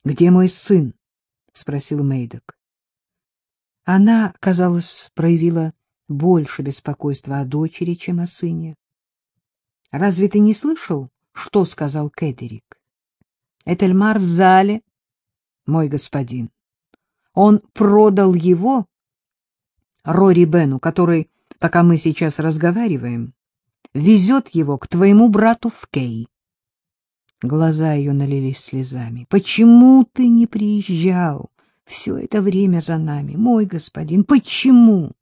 — Где мой сын? — спросил Мейдок. Она, казалось, проявила больше беспокойства о дочери, чем о сыне. — Разве ты не слышал, что сказал Кедерик? — Этельмар в зале, мой господин. Он продал его Рори Бену, который, пока мы сейчас разговариваем, везет его к твоему брату в Кей. Глаза ее налились слезами. «Почему ты не приезжал все это время за нами, мой господин? Почему?»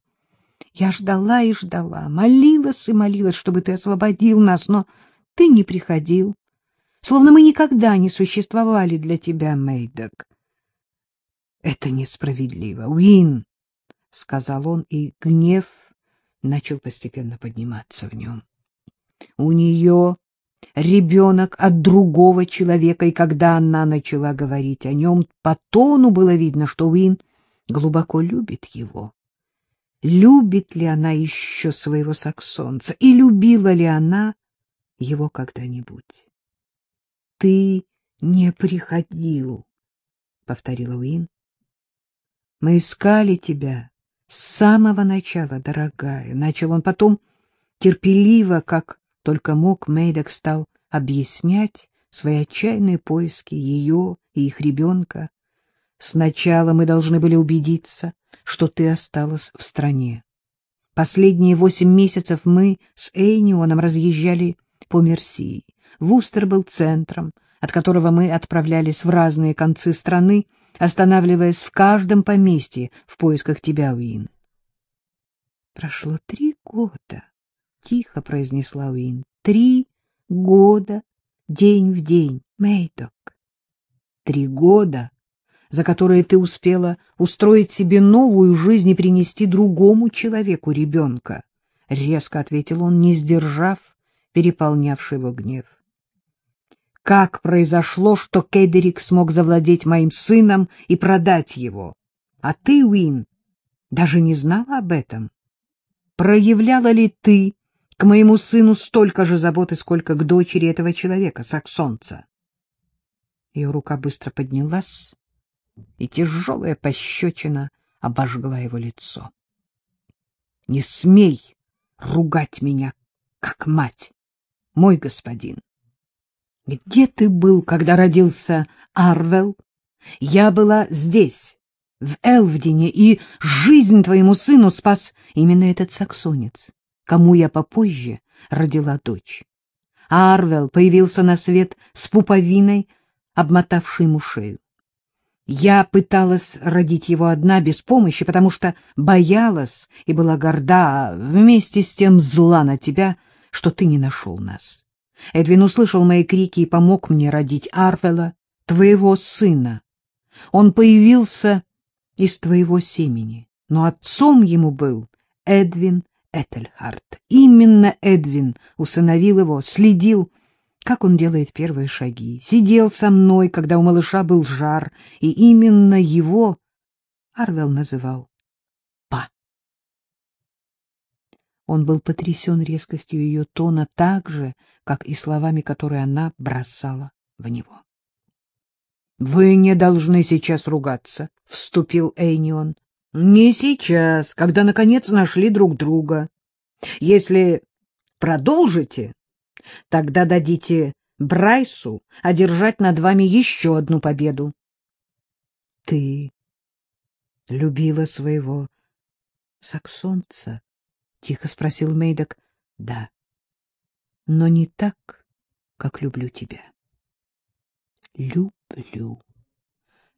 Я ждала и ждала, молилась и молилась, чтобы ты освободил нас, но ты не приходил, словно мы никогда не существовали для тебя, Мейдок. — Это несправедливо, Уин, — сказал он, и гнев начал постепенно подниматься в нем. У нее ребенок от другого человека, и когда она начала говорить о нем, по тону было видно, что Уин глубоко любит его. Любит ли она еще своего саксонца, и любила ли она его когда-нибудь? — Ты не приходил, — повторила Уин. — Мы искали тебя с самого начала, дорогая, — начал он потом терпеливо, как только мог, Мейдок стал объяснять свои отчаянные поиски ее и их ребенка. Сначала мы должны были убедиться, что ты осталась в стране. Последние восемь месяцев мы с Эйнионом разъезжали по Мерсии. Вустер был центром, от которого мы отправлялись в разные концы страны, останавливаясь в каждом поместье в поисках тебя, Уин. Прошло три года. — тихо произнесла Уин. — Три года, день в день, Мейдок. Три года, за которые ты успела устроить себе новую жизнь и принести другому человеку ребенка, — резко ответил он, не сдержав переполнявший его гнев. Как произошло, что Кедерик смог завладеть моим сыном и продать его? А ты, Уин, даже не знала об этом? Проявляла ли ты к моему сыну столько же заботы, сколько к дочери этого человека, саксонца. Ее рука быстро поднялась, и тяжелая пощечина обожгла его лицо. — Не смей ругать меня, как мать, мой господин. Где ты был, когда родился Арвел? Я была здесь, в Элвдине, и жизнь твоему сыну спас именно этот саксонец кому я попозже родила дочь. Арвел появился на свет с пуповиной, обмотавшей ему шею. Я пыталась родить его одна, без помощи, потому что боялась и была горда, а вместе с тем зла на тебя, что ты не нашел нас. Эдвин услышал мои крики и помог мне родить Арвела, твоего сына. Он появился из твоего семени, но отцом ему был Эдвин Этельхард. Именно Эдвин усыновил его, следил, как он делает первые шаги, сидел со мной, когда у малыша был жар, и именно его Арвел называл Па. Он был потрясен резкостью ее тона так же, как и словами, которые она бросала в него. — Вы не должны сейчас ругаться, — вступил Эйнион. Не сейчас, когда, наконец, нашли друг друга. Если продолжите, тогда дадите Брайсу одержать над вами еще одну победу. — Ты любила своего саксонца? — тихо спросил Мейдок. — Да, но не так, как люблю тебя. — Люблю.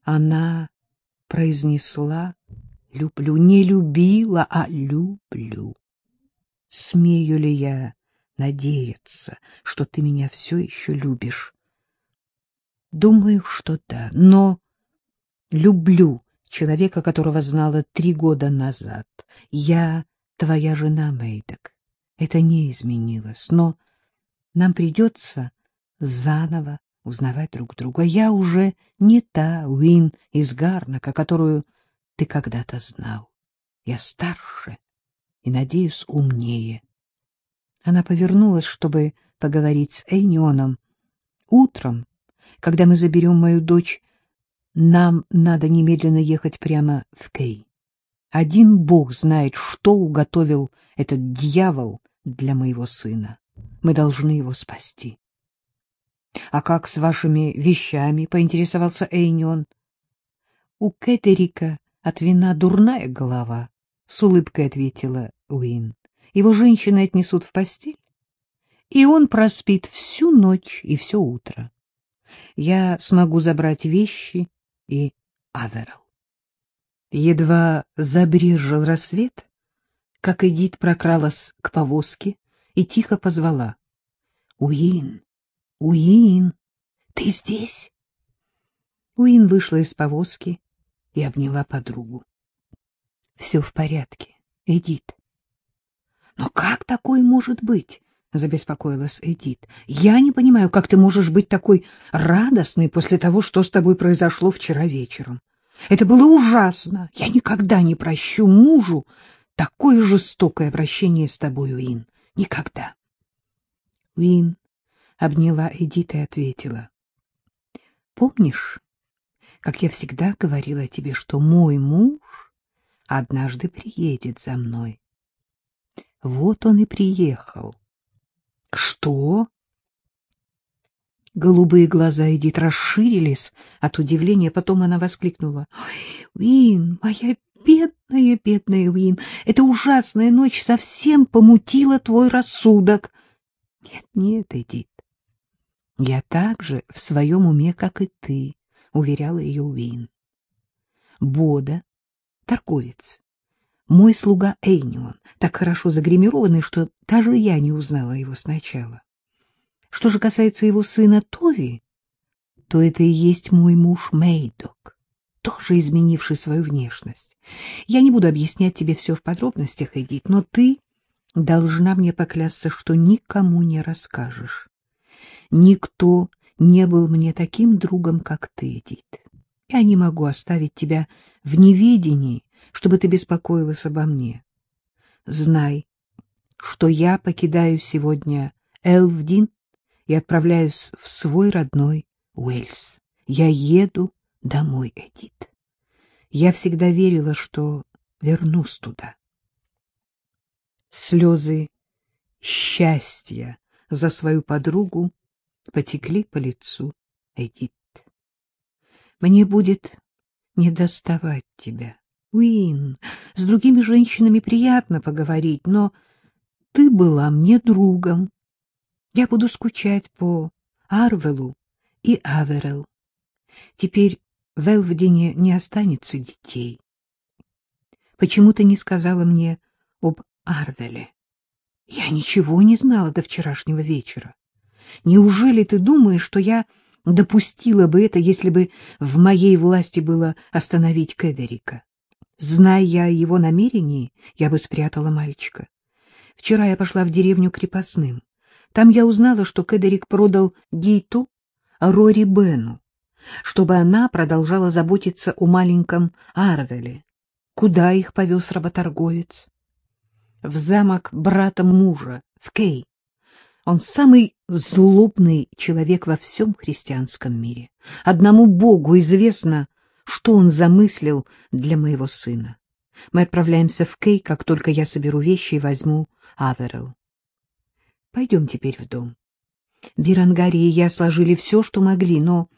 Она произнесла люблю, не любила, а люблю. Смею ли я надеяться, что ты меня все еще любишь? Думаю, что да, но люблю человека, которого знала три года назад. Я твоя жена, Мейдок. Это не изменилось, но нам придется заново узнавать друг друга. Я уже не та Уин из Гарнака, которую ты когда-то знал. Я старше и, надеюсь, умнее. Она повернулась, чтобы поговорить с Эйнионом. Утром, когда мы заберем мою дочь, Нам надо немедленно ехать прямо в Кей. Один бог знает, что уготовил этот дьявол для моего сына. Мы должны его спасти. — А как с вашими вещами? — поинтересовался Эйнион. — У Кэтерика от вина дурная голова, — с улыбкой ответила Уин. — Его женщины отнесут в постель, и он проспит всю ночь и все утро. Я смогу забрать вещи и Аверал. Едва забрежил рассвет, как Эдит прокралась к повозке и тихо позвала. — Уин, Уин, ты здесь? Уин вышла из повозки и обняла подругу. — Все в порядке, Эдит. — Но как такое может быть? — забеспокоилась Эдит. — Я не понимаю, как ты можешь быть такой радостной после того, что с тобой произошло вчера вечером. Это было ужасно. Я никогда не прощу мужу такое жестокое обращение с тобой, Уин. Никогда. Уин обняла Эдит и ответила. — Помнишь, как я всегда говорила тебе, что мой муж однажды приедет за мной? Вот он и приехал. — Что? Голубые глаза Эдит расширились от удивления, потом она воскликнула. — Уин, моя бедная, бедная Уин, эта ужасная ночь совсем помутила твой рассудок. Нет, — Нет-нет, Эдит, я так же в своем уме, как и ты, — уверяла ее Уин. Бода, торговец, мой слуга Эйнион, так хорошо загримированный, что даже я не узнала его сначала. Что же касается его сына Тови, то это и есть мой муж Мейдок, тоже изменивший свою внешность. Я не буду объяснять тебе все в подробностях, Эдит, но ты должна мне поклясться, что никому не расскажешь. Никто не был мне таким другом, как ты, Эдит. Я не могу оставить тебя в неведении, чтобы ты беспокоилась обо мне. Знай, что я покидаю сегодня Элвдин и отправляюсь в свой родной Уэльс. Я еду домой, Эдит. Я всегда верила, что вернусь туда. Слезы счастья за свою подругу потекли по лицу Эдит. Мне будет не доставать тебя. Уин, с другими женщинами приятно поговорить, но ты была мне другом. Я буду скучать по Арвелу и Аверел. Теперь в Элвдине не останется детей. Почему ты не сказала мне об Арвеле? Я ничего не знала до вчерашнего вечера. Неужели ты думаешь, что я допустила бы это, если бы в моей власти было остановить Кедерика? Зная я о его намерении, я бы спрятала мальчика. Вчера я пошла в деревню крепостным. Там я узнала, что Кедерик продал Гейту Рори Бену, чтобы она продолжала заботиться о маленьком Арвеле. Куда их повез работорговец? В замок брата мужа, в Кей. Он самый злобный человек во всем христианском мире. Одному Богу известно, что он замыслил для моего сына. Мы отправляемся в Кей, как только я соберу вещи и возьму Аверел. Пойдем теперь в дом. Бирангари и я сложили все, что могли, но,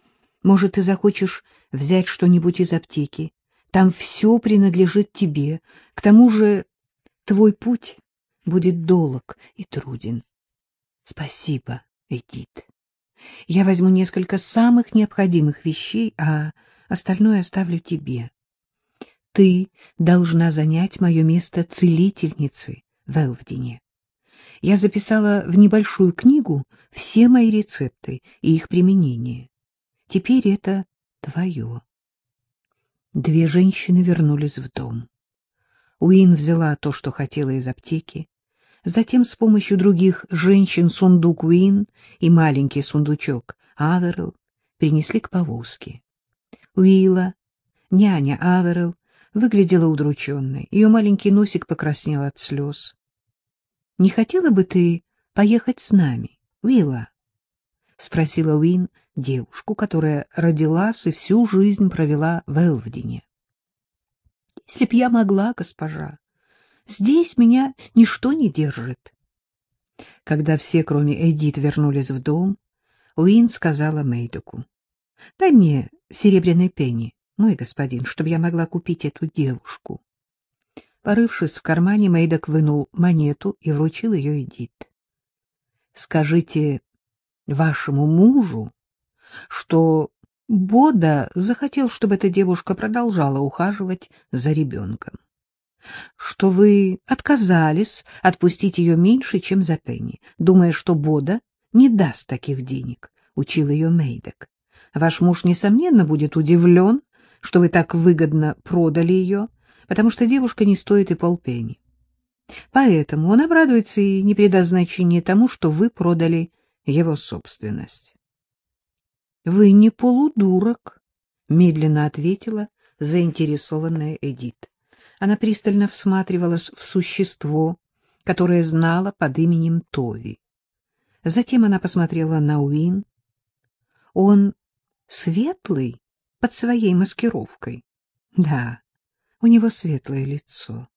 может, ты захочешь взять что-нибудь из аптеки. Там все принадлежит тебе. К тому же твой путь будет долг и труден. Спасибо, Эдит. Я возьму несколько самых необходимых вещей, а остальное оставлю тебе. Ты должна занять мое место целительницы в Элвдине. Я записала в небольшую книгу все мои рецепты и их применение. Теперь это твое. Две женщины вернулись в дом. Уин взяла то, что хотела из аптеки. Затем с помощью других женщин сундук Уин и маленький сундучок Аверл принесли к повозке. Уилла, няня Аверел, выглядела удрученной. Ее маленький носик покраснел от слез. — Не хотела бы ты поехать с нами, Уилла? — спросила Уин девушку, которая родилась и всю жизнь провела в Элвдине. — Если б я могла, госпожа. Здесь меня ничто не держит. Когда все, кроме Эдит, вернулись в дом, Уин сказала Мейдоку. — Дай мне серебряный пенни, мой господин, чтобы я могла купить эту девушку. Порывшись в кармане, Мейдок вынул монету и вручил ее Эдит. — Скажите вашему мужу, что Бода захотел, чтобы эта девушка продолжала ухаживать за ребенком, что вы отказались отпустить ее меньше, чем за пенни, думая, что Бода не даст таких денег, — учил ее Мейдок. Ваш муж, несомненно, будет удивлен, что вы так выгодно продали ее, потому что девушка не стоит и полпенни. Поэтому он обрадуется и не придаст значения тому, что вы продали его собственность. — Вы не полудурок, — медленно ответила заинтересованная Эдит. Она пристально всматривалась в существо, которое знала под именем Тови. Затем она посмотрела на Уин. Он светлый под своей маскировкой. Да, у него светлое лицо.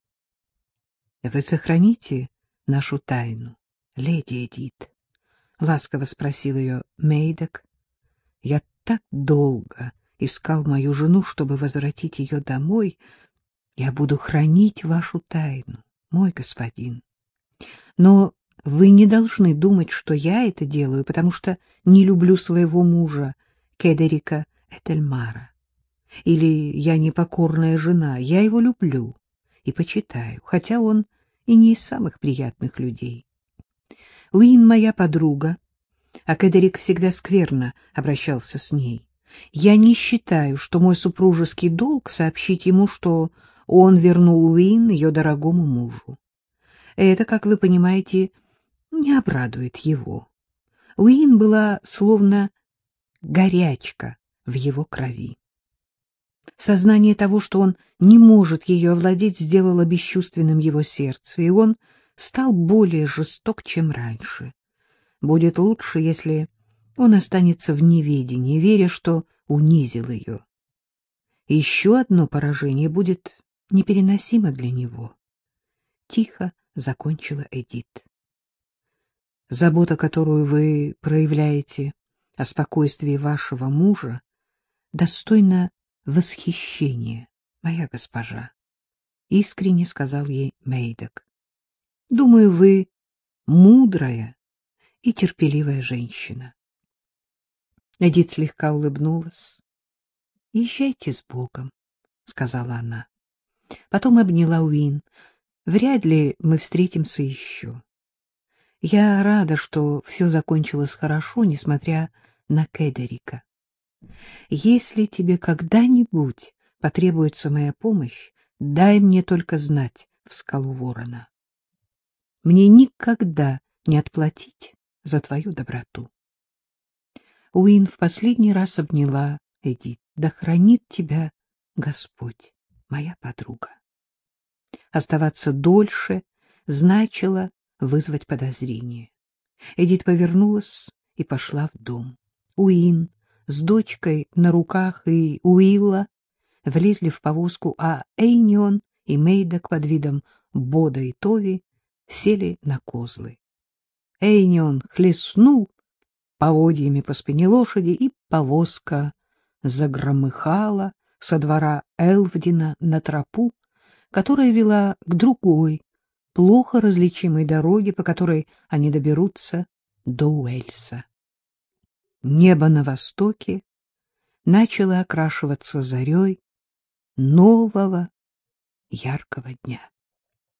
Вы сохраните нашу тайну, леди Эдит? — ласково спросил ее Мейдок. — Я так долго искал мою жену, чтобы возвратить ее домой. Я буду хранить вашу тайну, мой господин. Но вы не должны думать, что я это делаю, потому что не люблю своего мужа, Кедерика Этельмара. Или я непокорная жена, я его люблю и почитаю, хотя он и не из самых приятных людей. Уин моя подруга, а Кедерик всегда скверно обращался с ней. Я не считаю, что мой супружеский долг сообщить ему, что он вернул Уин ее дорогому мужу. Это, как вы понимаете, не обрадует его. Уин была словно горячка в его крови. Сознание того, что он не может ее овладеть, сделало бесчувственным его сердце, и он стал более жесток, чем раньше. Будет лучше, если он останется в неведении, веря, что унизил ее. Еще одно поражение будет непереносимо для него. Тихо закончила Эдит. Забота, которую вы проявляете о спокойствии вашего мужа, достойна восхищения, моя госпожа, — искренне сказал ей Мейдок. — Думаю, вы мудрая и терпеливая женщина. Эдит слегка улыбнулась. — Езжайте с Богом, — сказала она. Потом обняла Уин. — Вряд ли мы встретимся еще. Я рада, что все закончилось хорошо, несмотря на Кедерика. Если тебе когда-нибудь потребуется моя помощь, дай мне только знать в скалу ворона. Мне никогда не отплатить за твою доброту. Уин в последний раз обняла Эдит. Да хранит тебя Господь, моя подруга. Оставаться дольше значило вызвать подозрение. Эдит повернулась и пошла в дом. Уин с дочкой на руках и Уилла влезли в повозку, а Эйнион и Мейдок под видом Бода и Тови сели на козлы. Эйнион хлестнул поводьями по спине лошади, и повозка загромыхала со двора Элвдина на тропу, которая вела к другой, плохо различимой дороге, по которой они доберутся до Уэльса. Небо на востоке начало окрашиваться зарей нового яркого дня.